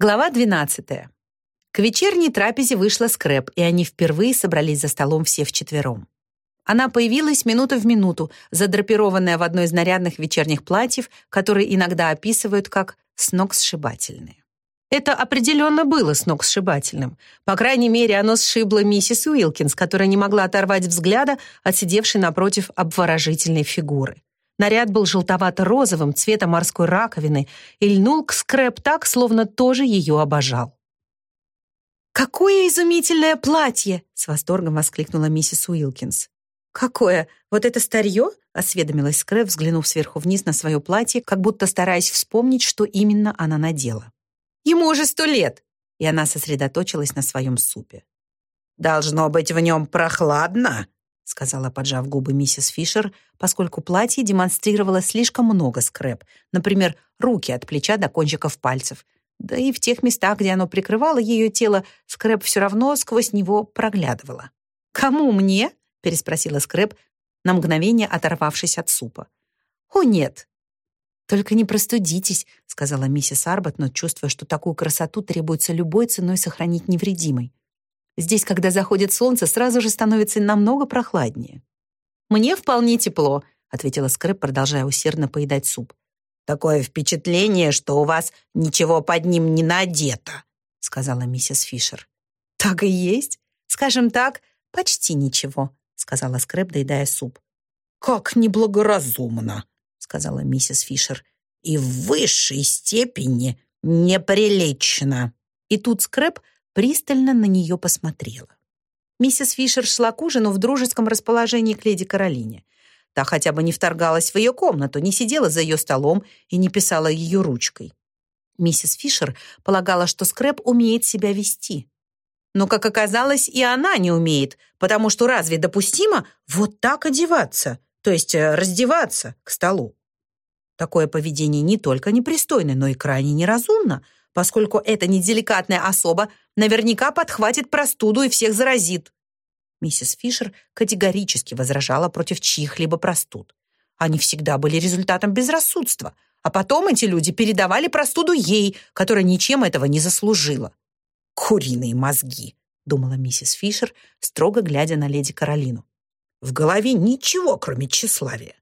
Глава 12. К вечерней трапезе вышла Скрэп, и они впервые собрались за столом все вчетвером. Она появилась минута в минуту, задрапированная в одно из нарядных вечерних платьев, которые иногда описывают как «сногсшибательные». Это определенно было сногсшибательным. По крайней мере, оно сшибло миссис Уилкинс, которая не могла оторвать взгляда от сидевшей напротив обворожительной фигуры. Наряд был желтовато-розовым, цвета морской раковины, и льнул к скрэп так, словно тоже ее обожал. «Какое изумительное платье!» — с восторгом воскликнула миссис Уилкинс. «Какое? Вот это старье?» — осведомилась Скрэп, взглянув сверху вниз на свое платье, как будто стараясь вспомнить, что именно она надела. «Ему уже сто лет!» И она сосредоточилась на своем супе. «Должно быть в нем прохладно», сказала, поджав губы миссис Фишер, поскольку платье демонстрировало слишком много скрэп, например, руки от плеча до кончиков пальцев. Да и в тех местах, где оно прикрывало ее тело, скрэп все равно сквозь него проглядывала. «Кому мне?» — переспросила скрэп, на мгновение оторвавшись от супа. «О, нет!» «Только не простудитесь», — сказала миссис Арбат, но чувствуя, что такую красоту требуется любой ценой сохранить невредимой. Здесь, когда заходит солнце, сразу же становится намного прохладнее. «Мне вполне тепло», — ответила Скрэп, продолжая усердно поедать суп. «Такое впечатление, что у вас ничего под ним не надето», — сказала миссис Фишер. «Так и есть. Скажем так, почти ничего», — сказала Скрэп, доедая суп. «Как неблагоразумно», — сказала миссис Фишер. «И в высшей степени неприлично». И тут Скрэп пристально на нее посмотрела. Миссис Фишер шла к ужину в дружеском расположении к леди Каролине. Та хотя бы не вторгалась в ее комнату, не сидела за ее столом и не писала ее ручкой. Миссис Фишер полагала, что Скрэп умеет себя вести. Но, как оказалось, и она не умеет, потому что разве допустимо вот так одеваться, то есть э, раздеваться к столу? Такое поведение не только непристойно, но и крайне неразумно — поскольку эта неделикатная особа наверняка подхватит простуду и всех заразит. Миссис Фишер категорически возражала против чьих-либо простуд. Они всегда были результатом безрассудства, а потом эти люди передавали простуду ей, которая ничем этого не заслужила. «Куриные мозги», — думала миссис Фишер, строго глядя на леди Каролину. «В голове ничего, кроме тщеславия».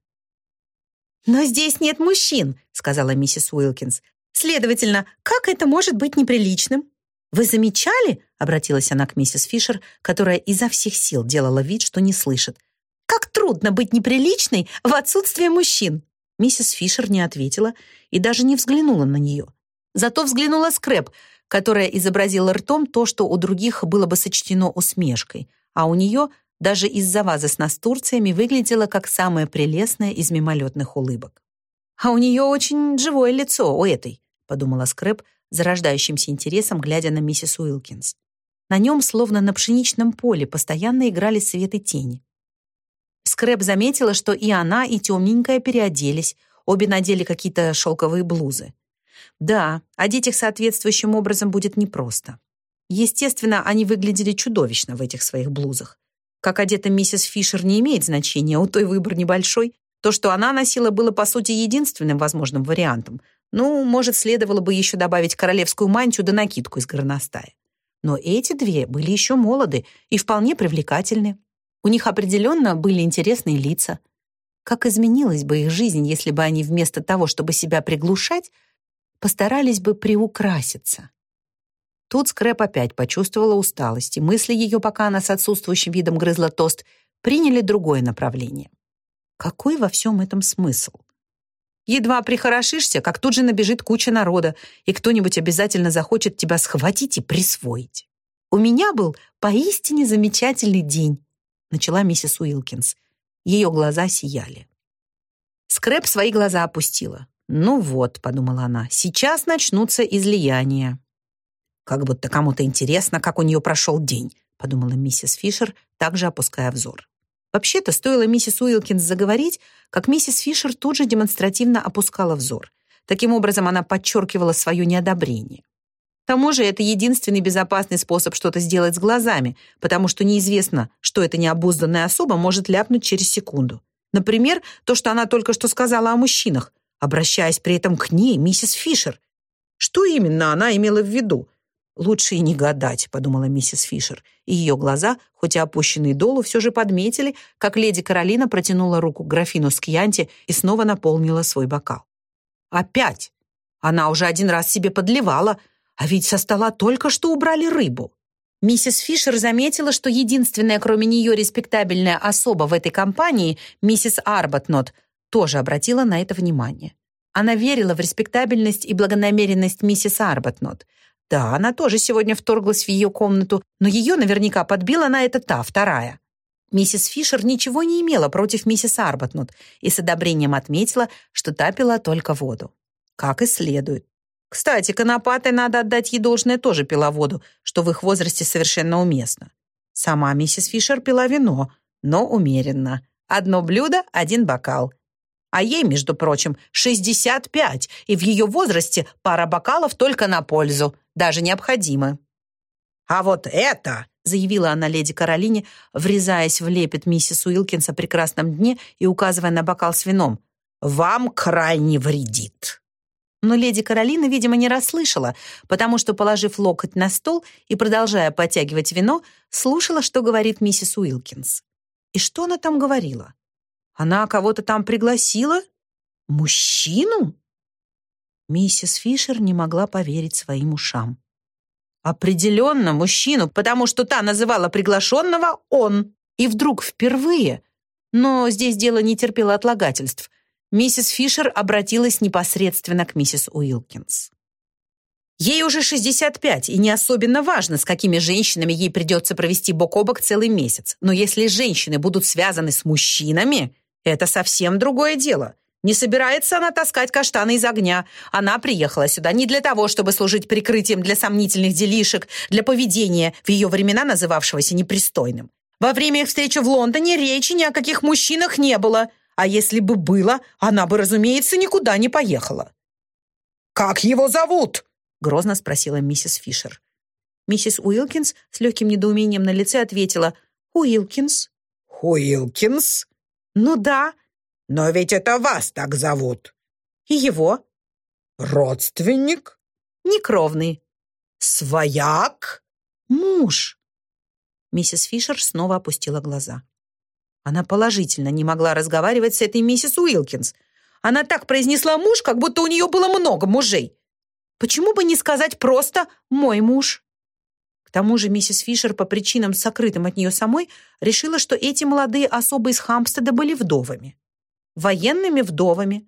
«Но здесь нет мужчин», — сказала миссис Уилкинс. Следовательно, как это может быть неприличным? Вы замечали, обратилась она к миссис Фишер, которая изо всех сил делала вид, что не слышит. Как трудно быть неприличной в отсутствие мужчин. Миссис Фишер не ответила и даже не взглянула на нее. Зато взглянула Скрэп, которая изобразила ртом то, что у других было бы сочтено усмешкой, а у нее даже из-за вазы с настурциями выглядела как самая прелестная из мимолетных улыбок. А у нее очень живое лицо, у этой подумала Скрэп, зарождающимся интересом, глядя на миссис Уилкинс. На нем, словно на пшеничном поле, постоянно играли свет и тени. Скрэп заметила, что и она, и темненькая переоделись, обе надели какие-то шелковые блузы. Да, одеть их соответствующим образом будет непросто. Естественно, они выглядели чудовищно в этих своих блузах. Как одета миссис Фишер не имеет значения, у той выбор небольшой. То, что она носила, было, по сути, единственным возможным вариантом, ну, может, следовало бы еще добавить королевскую мантию да накидку из горностая. Но эти две были еще молоды и вполне привлекательны. У них определенно были интересные лица. Как изменилась бы их жизнь, если бы они вместо того, чтобы себя приглушать, постарались бы приукраситься? Тут Скрэп опять почувствовала усталость, и мысли ее, пока она с отсутствующим видом грызла тост, приняли другое направление. Какой во всем этом смысл? Едва прихорошишься, как тут же набежит куча народа, и кто-нибудь обязательно захочет тебя схватить и присвоить. У меня был поистине замечательный день, начала миссис Уилкинс. Ее глаза сияли. Скрэп свои глаза опустила. «Ну вот», — подумала она, — «сейчас начнутся излияния». «Как будто кому-то интересно, как у нее прошел день», — подумала миссис Фишер, также опуская взор. Вообще-то, стоило миссис Уилкинс заговорить, как миссис Фишер тут же демонстративно опускала взор. Таким образом, она подчеркивала свое неодобрение. К тому же это единственный безопасный способ что-то сделать с глазами, потому что неизвестно, что эта необузданная особа может ляпнуть через секунду. Например, то, что она только что сказала о мужчинах, обращаясь при этом к ней, миссис Фишер. Что именно она имела в виду? «Лучше и не гадать», — подумала миссис Фишер, и ее глаза, хоть и опущенные долу, все же подметили, как леди Каролина протянула руку к графину с кьянти и снова наполнила свой бокал. «Опять! Она уже один раз себе подливала, а ведь со стола только что убрали рыбу». Миссис Фишер заметила, что единственная, кроме нее, респектабельная особа в этой компании, миссис Арбатнот, тоже обратила на это внимание. Она верила в респектабельность и благонамеренность миссис Арбатнот. Да, она тоже сегодня вторглась в ее комнату, но ее наверняка подбила на это та, вторая. Миссис Фишер ничего не имела против миссис Арбатнот и с одобрением отметила, что та пила только воду. Как и следует. Кстати, конопатой надо отдать ей должное тоже пила воду, что в их возрасте совершенно уместно. Сама миссис Фишер пила вино, но умеренно. Одно блюдо, один бокал. А ей, между прочим, 65, и в ее возрасте пара бокалов только на пользу, даже необходимо. «А вот это!» — заявила она леди Каролине, врезаясь в лепет миссис Уилкинса при красном дне и указывая на бокал с вином. «Вам крайне вредит!» Но леди Каролина, видимо, не расслышала, потому что, положив локоть на стол и продолжая подтягивать вино, слушала, что говорит миссис Уилкинс. И что она там говорила? Она кого-то там пригласила? Мужчину? Миссис Фишер не могла поверить своим ушам. Определенно мужчину, потому что та называла приглашенного «он». И вдруг впервые, но здесь дело не терпело отлагательств, миссис Фишер обратилась непосредственно к миссис Уилкинс. Ей уже 65, и не особенно важно, с какими женщинами ей придется провести бок о бок целый месяц. Но если женщины будут связаны с мужчинами, это совсем другое дело. Не собирается она таскать каштаны из огня. Она приехала сюда не для того, чтобы служить прикрытием для сомнительных делишек, для поведения, в ее времена называвшегося непристойным. Во время их встречи в Лондоне речи ни о каких мужчинах не было. А если бы было, она бы, разумеется, никуда не поехала. «Как его зовут?» — грозно спросила миссис Фишер. Миссис Уилкинс с легким недоумением на лице ответила «Уилкинс». «Уилкинс?» «Ну да». «Но ведь это вас так зовут». «И его?» «Родственник?» «Некровный». «Свояк?» «Муж». Миссис Фишер снова опустила глаза. Она положительно не могла разговаривать с этой миссис Уилкинс. Она так произнесла муж, как будто у нее было много мужей. Почему бы не сказать просто «мой муж»? К тому же миссис Фишер по причинам, сокрытым от нее самой, решила, что эти молодые особы из Хампстеда были вдовами. Военными вдовами.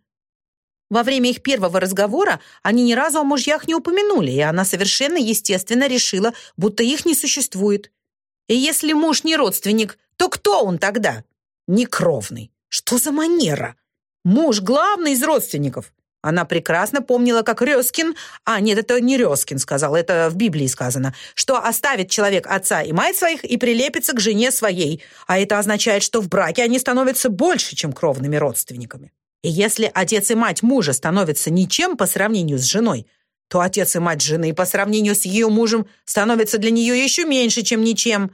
Во время их первого разговора они ни разу о мужьях не упомянули, и она совершенно естественно решила, будто их не существует. И если муж не родственник, то кто он тогда? Некровный. Что за манера? Муж главный из родственников. Она прекрасно помнила, как Резкин, а нет, это не Резкин сказал, это в Библии сказано, что оставит человек отца и мать своих и прилепится к жене своей, а это означает, что в браке они становятся больше, чем кровными родственниками. И если отец и мать мужа становятся ничем по сравнению с женой, то отец и мать жены по сравнению с ее мужем становятся для нее еще меньше, чем ничем.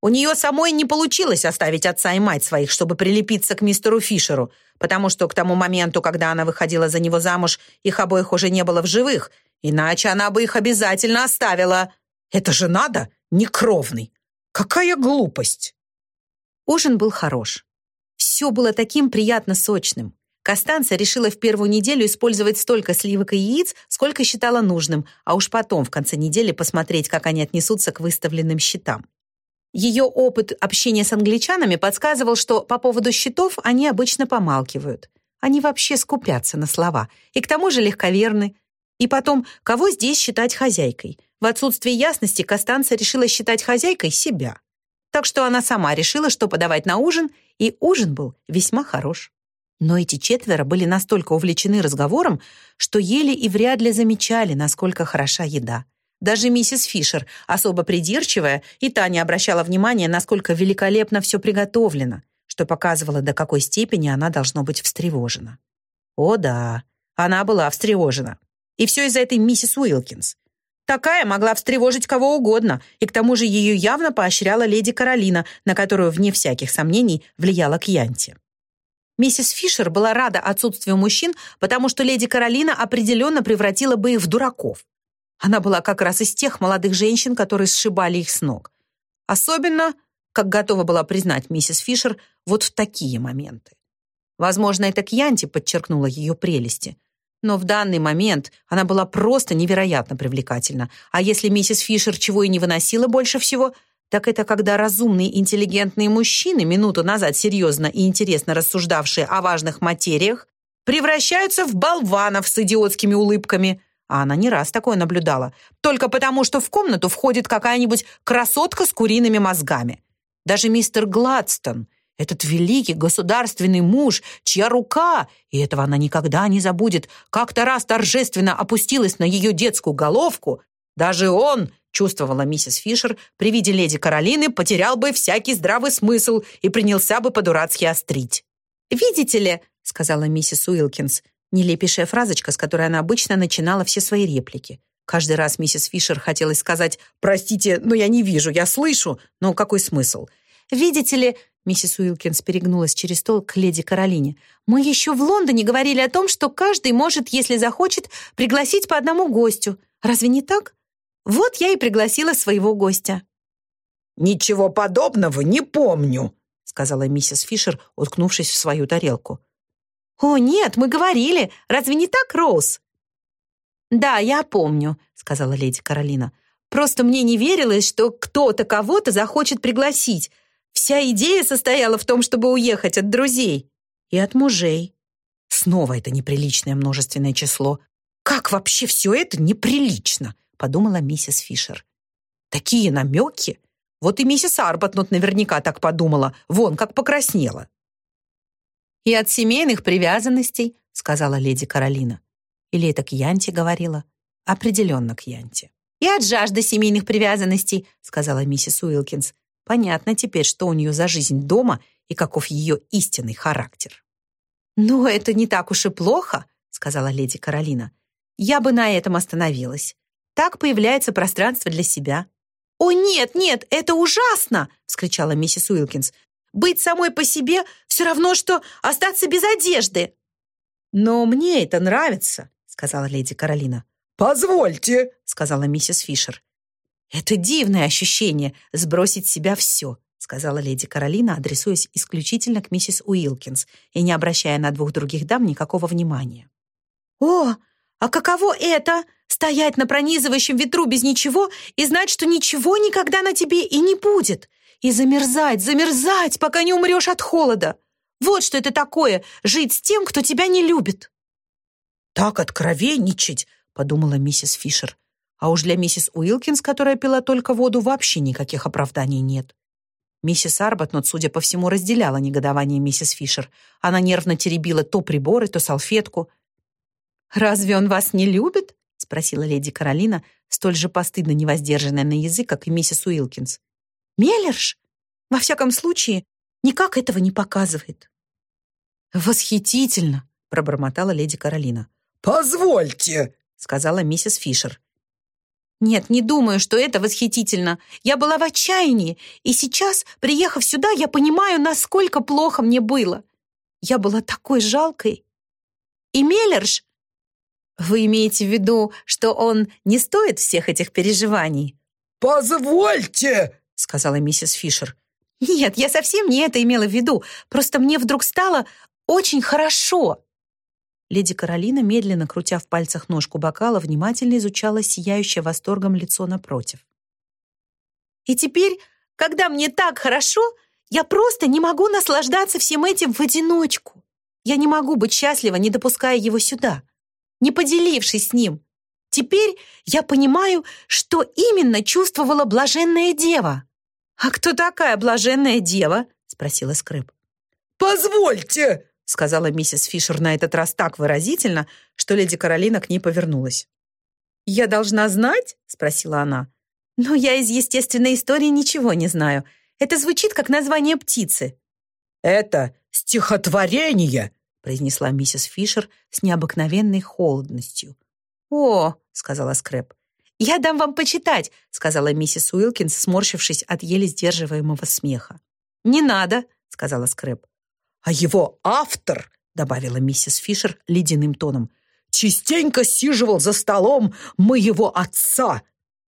У нее самой не получилось оставить отца и мать своих, чтобы прилепиться к мистеру Фишеру, потому что к тому моменту, когда она выходила за него замуж, их обоих уже не было в живых, иначе она бы их обязательно оставила. Это же надо, некровный. Какая глупость! Ужин был хорош. Все было таким приятно сочным. Костанца решила в первую неделю использовать столько сливок и яиц, сколько считала нужным, а уж потом, в конце недели, посмотреть, как они отнесутся к выставленным счетам. Ее опыт общения с англичанами подсказывал, что по поводу счетов они обычно помалкивают. Они вообще скупятся на слова. И к тому же легковерны. И потом, кого здесь считать хозяйкой? В отсутствие ясности Костанца решила считать хозяйкой себя. Так что она сама решила, что подавать на ужин, и ужин был весьма хорош. Но эти четверо были настолько увлечены разговором, что ели и вряд ли замечали, насколько хороша еда. Даже миссис Фишер, особо придирчивая, и та не обращала внимания, насколько великолепно все приготовлено, что показывало, до какой степени она должно быть встревожена. О да, она была встревожена. И все из-за этой миссис Уилкинс. Такая могла встревожить кого угодно, и к тому же ее явно поощряла леди Каролина, на которую, вне всяких сомнений, влияла Кьянти. Миссис Фишер была рада отсутствию мужчин, потому что леди Каролина определенно превратила бы их в дураков. Она была как раз из тех молодых женщин, которые сшибали их с ног. Особенно, как готова была признать миссис Фишер, вот в такие моменты. Возможно, это Кьянти подчеркнула ее прелести. Но в данный момент она была просто невероятно привлекательна. А если миссис Фишер чего и не выносила больше всего – так это когда разумные интеллигентные мужчины, минуту назад серьезно и интересно рассуждавшие о важных материях, превращаются в болванов с идиотскими улыбками. А она не раз такое наблюдала. Только потому, что в комнату входит какая-нибудь красотка с куриными мозгами. Даже мистер Гладстон, этот великий государственный муж, чья рука, и этого она никогда не забудет, как-то раз торжественно опустилась на ее детскую головку, даже он, чувствовала миссис Фишер, при виде леди Каролины потерял бы всякий здравый смысл и принялся бы по-дурацки острить. «Видите ли», — сказала миссис Уилкинс, нелепейшая фразочка, с которой она обычно начинала все свои реплики. Каждый раз миссис Фишер хотелось сказать «Простите, но я не вижу, я слышу, но какой смысл?» «Видите ли», — миссис Уилкинс перегнулась через стол к леди Каролине, «мы еще в Лондоне говорили о том, что каждый может, если захочет, пригласить по одному гостю. Разве не так?» Вот я и пригласила своего гостя». «Ничего подобного не помню», сказала миссис Фишер, уткнувшись в свою тарелку. «О, нет, мы говорили. Разве не так, Роуз?» «Да, я помню», — сказала леди Каролина. «Просто мне не верилось, что кто-то кого-то захочет пригласить. Вся идея состояла в том, чтобы уехать от друзей и от мужей». Снова это неприличное множественное число. Как вообще все это неприлично? подумала миссис Фишер. Такие намеки? Вот и миссис Арбатнот наверняка так подумала. Вон, как покраснела. «И от семейных привязанностей», — сказала леди Каролина. Или это к Янте говорила? Определенно к Янте. «И от жажды семейных привязанностей», — сказала миссис Уилкинс. Понятно теперь, что у нее за жизнь дома и каков ее истинный характер. «Но это не так уж и плохо», — сказала леди Каролина. «Я бы на этом остановилась. Так появляется пространство для себя. «О, нет, нет, это ужасно!» — вскричала миссис Уилкинс. «Быть самой по себе все равно, что остаться без одежды!» «Но мне это нравится», — сказала леди Каролина. «Позвольте», — сказала миссис Фишер. «Это дивное ощущение — сбросить с себя все», — сказала леди Каролина, адресуясь исключительно к миссис Уилкинс и не обращая на двух других дам никакого внимания. «О, а каково это Стоять на пронизывающем ветру без ничего и знать, что ничего никогда на тебе и не будет. И замерзать, замерзать, пока не умрешь от холода. Вот что это такое — жить с тем, кто тебя не любит. «Так откровенничать», — подумала миссис Фишер. А уж для миссис Уилкинс, которая пила только воду, вообще никаких оправданий нет. Миссис Арбатнот, судя по всему, разделяла негодование миссис Фишер. Она нервно теребила то приборы, то салфетку. «Разве он вас не любит?» спросила леди Каролина, столь же постыдно невоздержанная на язык, как и миссис Уилкинс. «Меллерш? Во всяком случае, никак этого не показывает». «Восхитительно!» — пробормотала леди Каролина. «Позвольте!» — сказала миссис Фишер. «Нет, не думаю, что это восхитительно. Я была в отчаянии, и сейчас, приехав сюда, я понимаю, насколько плохо мне было. Я была такой жалкой. И Меллерш вы имеете в виду, что он не стоит всех этих переживаний? «Позвольте!» — сказала миссис Фишер. «Нет, я совсем не это имела в виду. Просто мне вдруг стало очень хорошо». Леди Каролина, медленно крутя в пальцах ножку бокала, внимательно изучала сияющее восторгом лицо напротив. «И теперь, когда мне так хорошо, я просто не могу наслаждаться всем этим в одиночку. Я не могу быть счастлива, не допуская его сюда не поделившись с ним. Теперь я понимаю, что именно чувствовала блаженная дева. «А кто такая блаженная дева?» — спросила Скрып. «Позвольте!» — сказала миссис Фишер на этот раз так выразительно, что леди Каролина к ней повернулась. «Я должна знать?» — спросила она. «Но я из естественной истории ничего не знаю. Это звучит как название птицы». «Это стихотворение!» произнесла миссис Фишер с необыкновенной холодностью. «О!» — сказала Скрэп. «Я дам вам почитать», — сказала миссис Уилкинс, сморщившись от еле сдерживаемого смеха. «Не надо», — сказала Скрэп. А его автор, добавила миссис Фишер ледяным тоном, частенько сиживал за столом моего отца,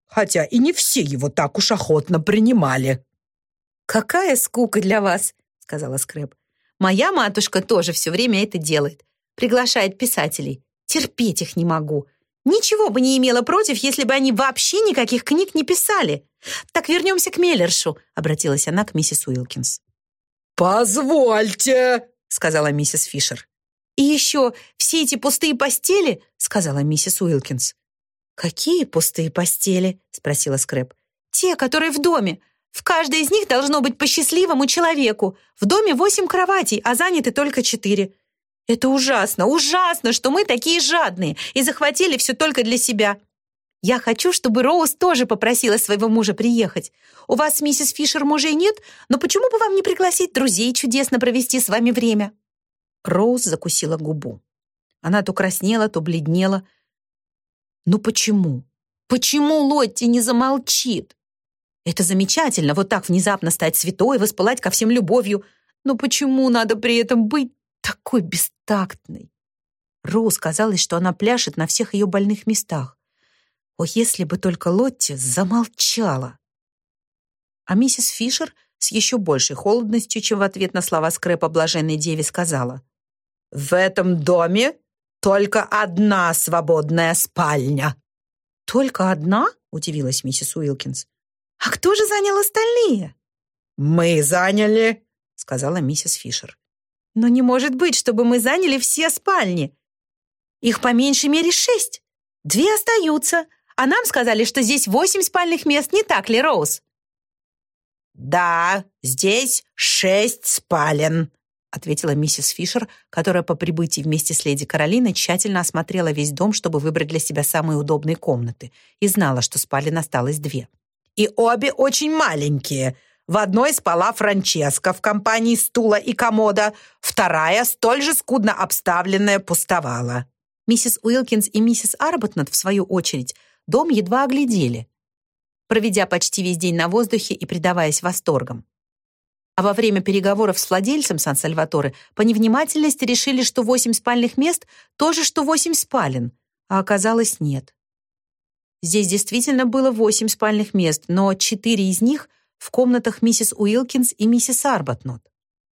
хотя и не все его так уж охотно принимали. «Какая скука для вас», — сказала Скрэп. «Моя матушка тоже все время это делает. Приглашает писателей. Терпеть их не могу. Ничего бы не имела против, если бы они вообще никаких книг не писали. Так вернемся к Меллершу», — обратилась она к миссис Уилкинс. «Позвольте», — сказала миссис Фишер. «И еще все эти пустые постели», — сказала миссис Уилкинс. «Какие пустые постели?» — спросила Скрэп. «Те, которые в доме. В каждой из них должно быть по счастливому человеку. В доме восемь кроватей, а заняты только четыре. Это ужасно, ужасно, что мы такие жадные и захватили все только для себя. Я хочу, чтобы Роуз тоже попросила своего мужа приехать. У вас, миссис Фишер, мужей нет, но почему бы вам не пригласить друзей чудесно провести с вами время?» Роуз закусила губу. Она то краснела, то бледнела. «Ну почему? Почему Лотти не замолчит? Это замечательно, вот так внезапно стать святой, воспылать ко всем любовью. Но почему надо при этом быть такой бестактной?» Роуз казалось, что она пляшет на всех ее больных местах. О, если бы только Лотти замолчала! А миссис Фишер с еще большей холодностью, чем в ответ на слова скрепа блаженной деве, сказала. «В этом доме только одна свободная спальня». «Только одна?» — удивилась миссис Уилкинс. «А кто же занял остальные?» «Мы заняли», — сказала миссис Фишер. «Но не может быть, чтобы мы заняли все спальни. Их по меньшей мере шесть. Две остаются, а нам сказали, что здесь восемь спальных мест, не так ли, Роуз?» «Да, здесь шесть спален», ответила миссис Фишер, которая по прибытии вместе с леди Каролиной тщательно осмотрела весь дом, чтобы выбрать для себя самые удобные комнаты, и знала, что спален осталось две. «И обе очень маленькие. В одной спала Франческа в компании стула и комода, вторая, столь же скудно обставленная, пустовала». Миссис Уилкинс и миссис Арбатнот, в свою очередь, дом едва оглядели, проведя почти весь день на воздухе и предаваясь восторгам. А во время переговоров с владельцем Сан-Сальваторе по невнимательности решили, что восемь спальных мест — то же, что восемь спален, а оказалось нет. Здесь действительно было восемь спальных мест, но четыре из них в комнатах миссис Уилкинс и миссис Арбатнот.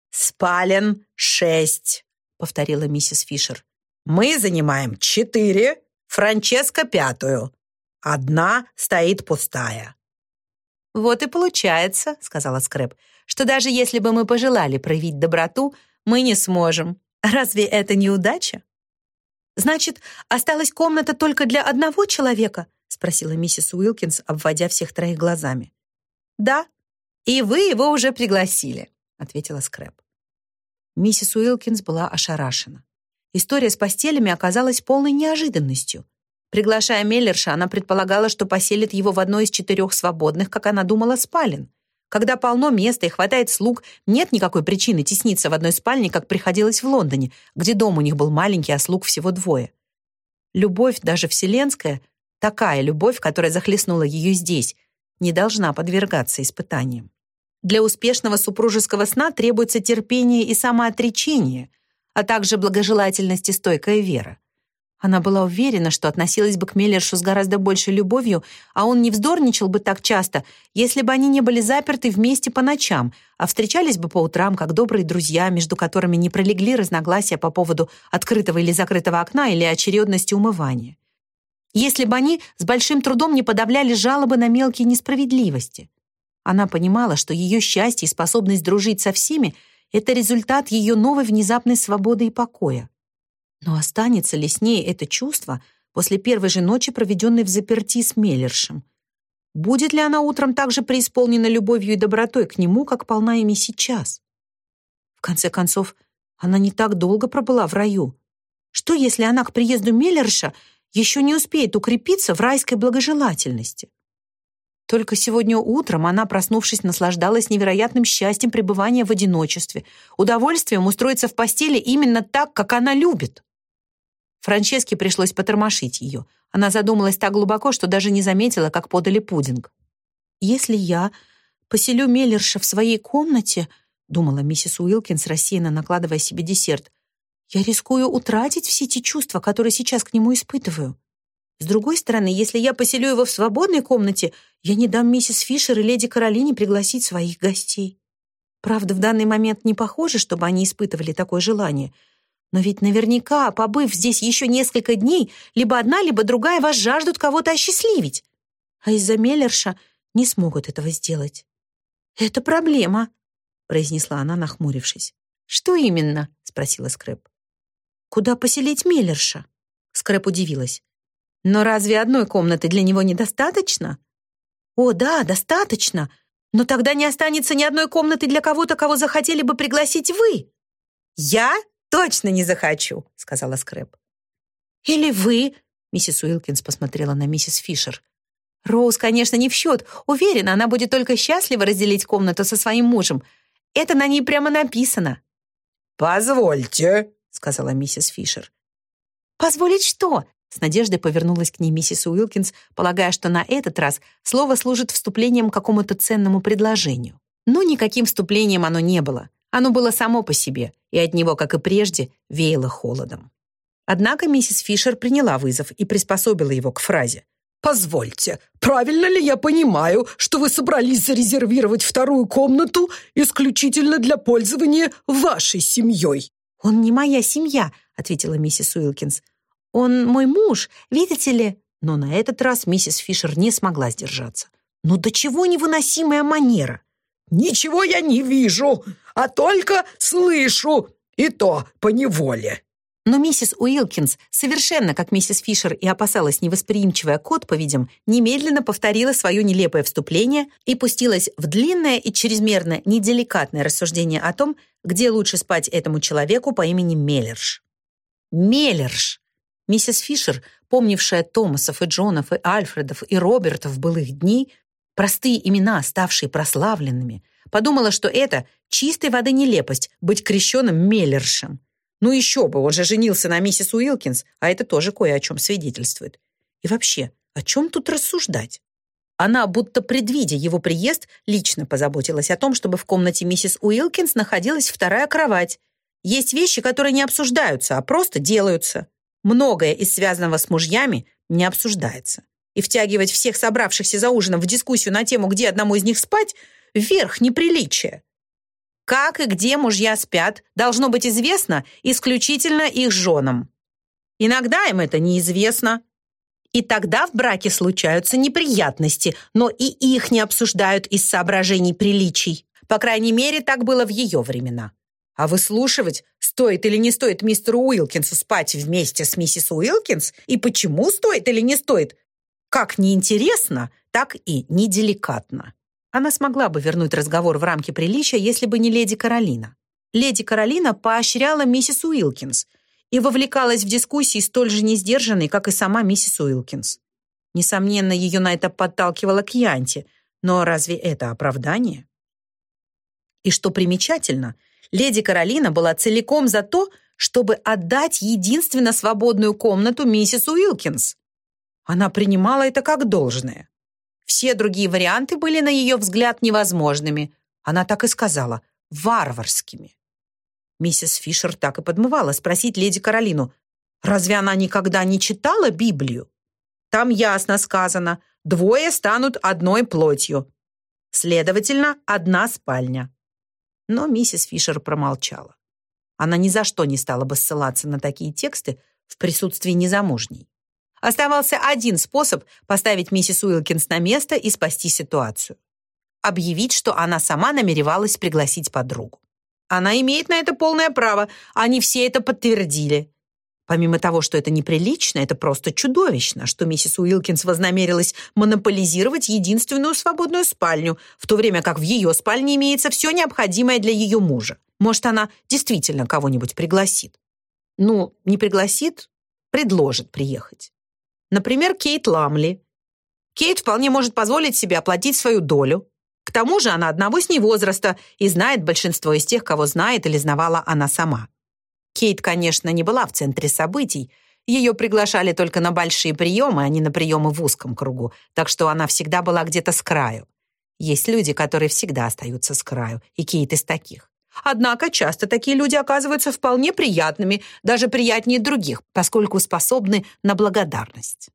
«Спален шесть», — повторила миссис Фишер. «Мы занимаем четыре, Франческа пятую. Одна стоит пустая». «Вот и получается», — сказала Скрэп, «что даже если бы мы пожелали проявить доброту, мы не сможем. Разве это не удача?» «Значит, осталась комната только для одного человека?» — спросила миссис Уилкинс, обводя всех троих глазами. «Да, и вы его уже пригласили», — ответила Скрэп. Миссис Уилкинс была ошарашена. История с постелями оказалась полной неожиданностью. Приглашая Меллерша, она предполагала, что поселит его в одной из четырех свободных, как она думала, спален. Когда полно места и хватает слуг, нет никакой причины тесниться в одной спальне, как приходилось в Лондоне, где дом у них был маленький, а слуг всего двое. Любовь, даже вселенская, такая любовь, которая захлестнула ее здесь, не должна подвергаться испытаниям. Для успешного супружеского сна требуется терпение и самоотречение, а также благожелательность и стойкая вера. Она была уверена, что относилась бы к Меллершу с гораздо большей любовью, а он не вздорничал бы так часто, если бы они не были заперты вместе по ночам, а встречались бы по утрам, как добрые друзья, между которыми не пролегли разногласия по поводу открытого или закрытого окна или очередности умывания. Если бы они с большим трудом не подавляли жалобы на мелкие несправедливости. Она понимала, что ее счастье и способность дружить со всеми — это результат ее новой внезапной свободы и покоя. Но останется ли с ней это чувство после первой же ночи, проведенной в заперти с Меллершем? Будет ли она утром так же преисполнена любовью и добротой к нему, как полна ими сейчас? В конце концов, она не так долго пробыла в раю. Что, если она к приезду Меллерша еще не успеет укрепиться в райской благожелательности? Только сегодня утром она, проснувшись, наслаждалась невероятным счастьем пребывания в одиночестве, удовольствием устроиться в постели именно так, как она любит. Франческе пришлось потормошить ее. Она задумалась так глубоко, что даже не заметила, как подали пудинг. «Если я поселю Меллерша в своей комнате, думала миссис Уилкинс, рассеянно накладывая себе десерт. «Я рискую утратить все те чувства, которые сейчас к нему испытываю. С другой стороны, если я поселю его в свободной комнате, я не дам миссис Фишер и леди Каролине пригласить своих гостей. Правда, в данный момент не похоже, чтобы они испытывали такое желание. Но ведь наверняка, побыв здесь еще несколько дней, либо одна, либо другая вас жаждут кого-то осчастливить. А из-за Меллерша не смогут этого сделать. «Это проблема», — произнесла она, нахмурившись. «Что именно?» — спросила Скрэп. «Куда поселить Меллерша?» Скрэп удивилась. «Но разве одной комнаты для него недостаточно?» «О, да, достаточно. Но тогда не останется ни одной комнаты для кого-то, кого захотели бы пригласить вы». «Я точно не захочу», — сказала Скрэп. «Или вы», — миссис Уилкинс посмотрела на миссис Фишер. «Роуз, конечно, не в счет. Уверена, она будет только счастлива разделить комнату со своим мужем. Это на ней прямо написано». «Позвольте», — сказала миссис Фишер. «Позволить что?» С надеждой повернулась к ней миссис Уилкинс, полагая, что на этот раз слово служит вступлением к какому-то ценному предложению. Но никаким вступлением оно не было. Оно было само по себе, и от него, как и прежде, веяло холодом. Однако миссис Фишер приняла вызов и приспособила его к фразе. «Позвольте, правильно ли я понимаю, что вы собрались зарезервировать вторую комнату исключительно для пользования вашей семьей?» «Он не моя семья», — ответила миссис Уилкинс. Он мой муж, видите ли?» Но на этот раз миссис Фишер не смогла сдержаться. «Ну до чего невыносимая манера!» «Ничего я не вижу, а только слышу, и то по неволе». Но миссис Уилкинс, совершенно как миссис Фишер и опасалась невосприимчивая к отповедям, немедленно повторила свое нелепое вступление и пустилась в длинное и чрезмерно неделикатное рассуждение о том, где лучше спать этому человеку по имени Меллерш. Меллерш! Миссис Фишер, помнившая Томасов и Джонов и Альфредов и Робертов былых дней, простые имена, ставшие прославленными, подумала, что это чистой воды нелепость быть крещенным Меллершем. Ну еще бы, он же женился на миссис Уилкинс, а это тоже кое о чем свидетельствует. И вообще, о чем тут рассуждать? Она, будто предвидя его приезд, лично позаботилась о том, чтобы в комнате миссис Уилкинс находилась вторая кровать. Есть вещи, которые не обсуждаются, а просто делаются. Многое из связанного с мужьями не обсуждается. И втягивать всех собравшихся за ужином в дискуссию на тему, где одному из них спать, верх неприличия. Как и где мужья спят, должно быть известно исключительно их женам. Иногда им это неизвестно. И тогда в браке случаются неприятности, но и их не обсуждают из соображений приличий. По крайней мере, так было в ее времена. А выслушивать, стоит или не стоит мистеру Уилкинсу спать вместе с миссис Уилкинс, и почему стоит или не стоит, как неинтересно, так и неделикатно. Она смогла бы вернуть разговор в рамки приличия, если бы не леди Каролина. Леди Каролина поощряла миссис Уилкинс и вовлекалась в дискуссии столь же несдержанной, как и сама миссис Уилкинс. Несомненно, ее на это подталкивала Кьянти, но разве это оправдание? И что примечательно – леди Каролина была целиком за то, чтобы отдать единственно свободную комнату миссис Уилкинс. Она принимала это как должное. Все другие варианты были, на ее взгляд, невозможными. Она так и сказала — варварскими. Миссис Фишер так и подмывала спросить леди Каролину, разве она никогда не читала Библию? Там ясно сказано, двое станут одной плотью. Следовательно, одна спальня. Но миссис Фишер промолчала. Она ни за что не стала бы ссылаться на такие тексты в присутствии незамужней. Оставался один способ поставить миссис Уилкинс на место и спасти ситуацию. Объявить, что она сама намеревалась пригласить подругу. Она имеет на это полное право, они все это подтвердили. Помимо того, что это неприлично, это просто чудовищно, что миссис Уилкинс вознамерилась монополизировать единственную свободную спальню, в то время как в ее спальне имеется все необходимое для ее мужа. Может, она действительно кого-нибудь пригласит. Ну, не пригласит, предложит приехать. Например, Кейт Ламли. Кейт вполне может позволить себе оплатить свою долю. К тому же она одного с ней возраста и знает большинство из тех, кого знает или знавала она сама. Кейт, конечно, не была в центре событий. Ее приглашали только на большие приемы, а не на приемы в узком кругу, так что она всегда была где-то с краю. Есть люди, которые всегда остаются с краю, и Кейт из таких. Однако часто такие люди оказываются вполне приятными, даже приятнее других, поскольку способны на благодарность.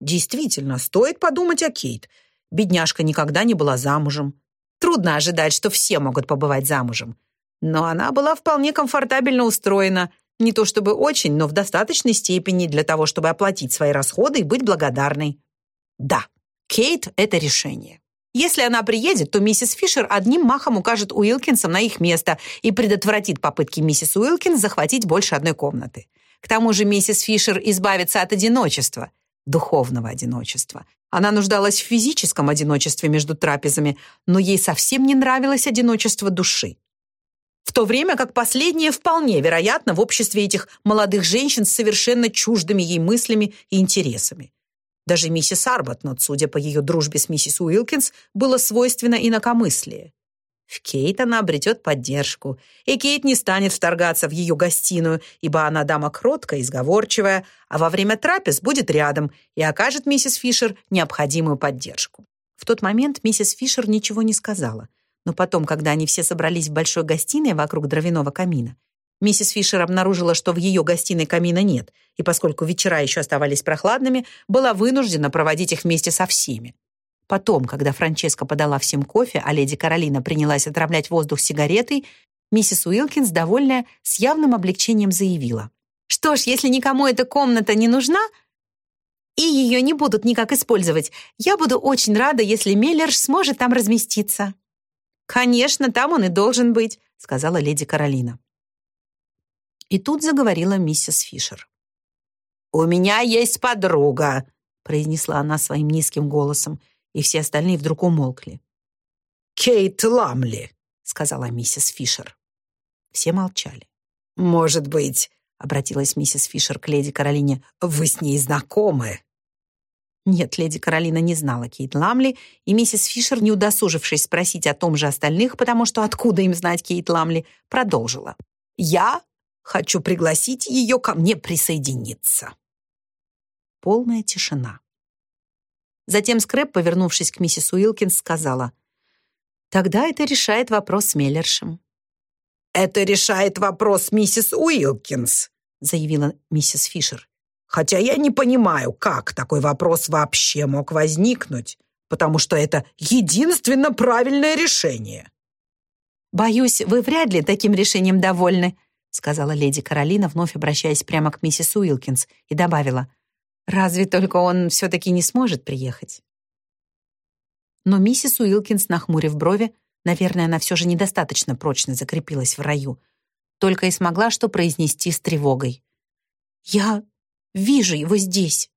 Действительно, стоит подумать о Кейт. Бедняжка никогда не была замужем. Трудно ожидать, что все могут побывать замужем. Но она была вполне комфортабельно устроена. Не то чтобы очень, но в достаточной степени для того, чтобы оплатить свои расходы и быть благодарной. Да, Кейт — это решение. Если она приедет, то миссис Фишер одним махом укажет Уилкинсам на их место и предотвратит попытки миссис Уилкинс захватить больше одной комнаты. К тому же миссис Фишер избавится от одиночества, духовного одиночества. Она нуждалась в физическом одиночестве между трапезами, но ей совсем не нравилось одиночество души. В то время как последнее вполне вероятно в обществе этих молодых женщин с совершенно чуждыми ей мыслями и интересами. Даже миссис Арбатнот, судя по ее дружбе с миссис Уилкинс, было свойственно инакомыслие. В Кейт она обретет поддержку, и Кейт не станет вторгаться в ее гостиную, ибо она дама кроткая и сговорчивая, а во время трапез будет рядом и окажет миссис Фишер необходимую поддержку. В тот момент миссис Фишер ничего не сказала, но потом, когда они все собрались в большой гостиной вокруг дровяного камина, Миссис Фишер обнаружила, что в ее гостиной камина нет, и поскольку вечера еще оставались прохладными, была вынуждена проводить их вместе со всеми. Потом, когда Франческа подала всем кофе, а леди Каролина принялась отравлять воздух сигаретой, миссис Уилкинс, довольная, с явным облегчением заявила. «Что ж, если никому эта комната не нужна, и ее не будут никак использовать, я буду очень рада, если Меллерш сможет там разместиться». «Конечно, там он и должен быть», — сказала леди Каролина. И тут заговорила миссис Фишер. «У меня есть подруга», — произнесла она своим низким голосом, и все остальные вдруг умолкли. «Кейт Ламли», — сказала миссис Фишер. Все молчали. «Может быть», — обратилась миссис Фишер к леди Каролине, «вы с ней знакомы?» Нет, леди Каролина не знала Кейт Ламли, и миссис Фишер, не удосужившись спросить о том же остальных, потому что откуда им знать Кейт Ламли, продолжила. «Я Хочу пригласить ее ко мне присоединиться». Полная тишина. Затем Скрэп, повернувшись к миссис Уилкинс, сказала, «Тогда это решает вопрос с Меллершем». «Это решает вопрос миссис Уилкинс», заявила миссис Фишер. «Хотя я не понимаю, как такой вопрос вообще мог возникнуть, потому что это единственно правильное решение». «Боюсь, вы вряд ли таким решением довольны», сказала леди Каролина, вновь обращаясь прямо к миссис Уилкинс, и добавила, «Разве только он все-таки не сможет приехать?» Но миссис Уилкинс, нахмурив брови, наверное, она все же недостаточно прочно закрепилась в раю, только и смогла что произнести с тревогой. «Я вижу его здесь».